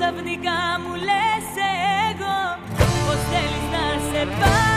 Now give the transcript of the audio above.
ξαφνικά μου λες εγώ Πως θέλεις να σε πάω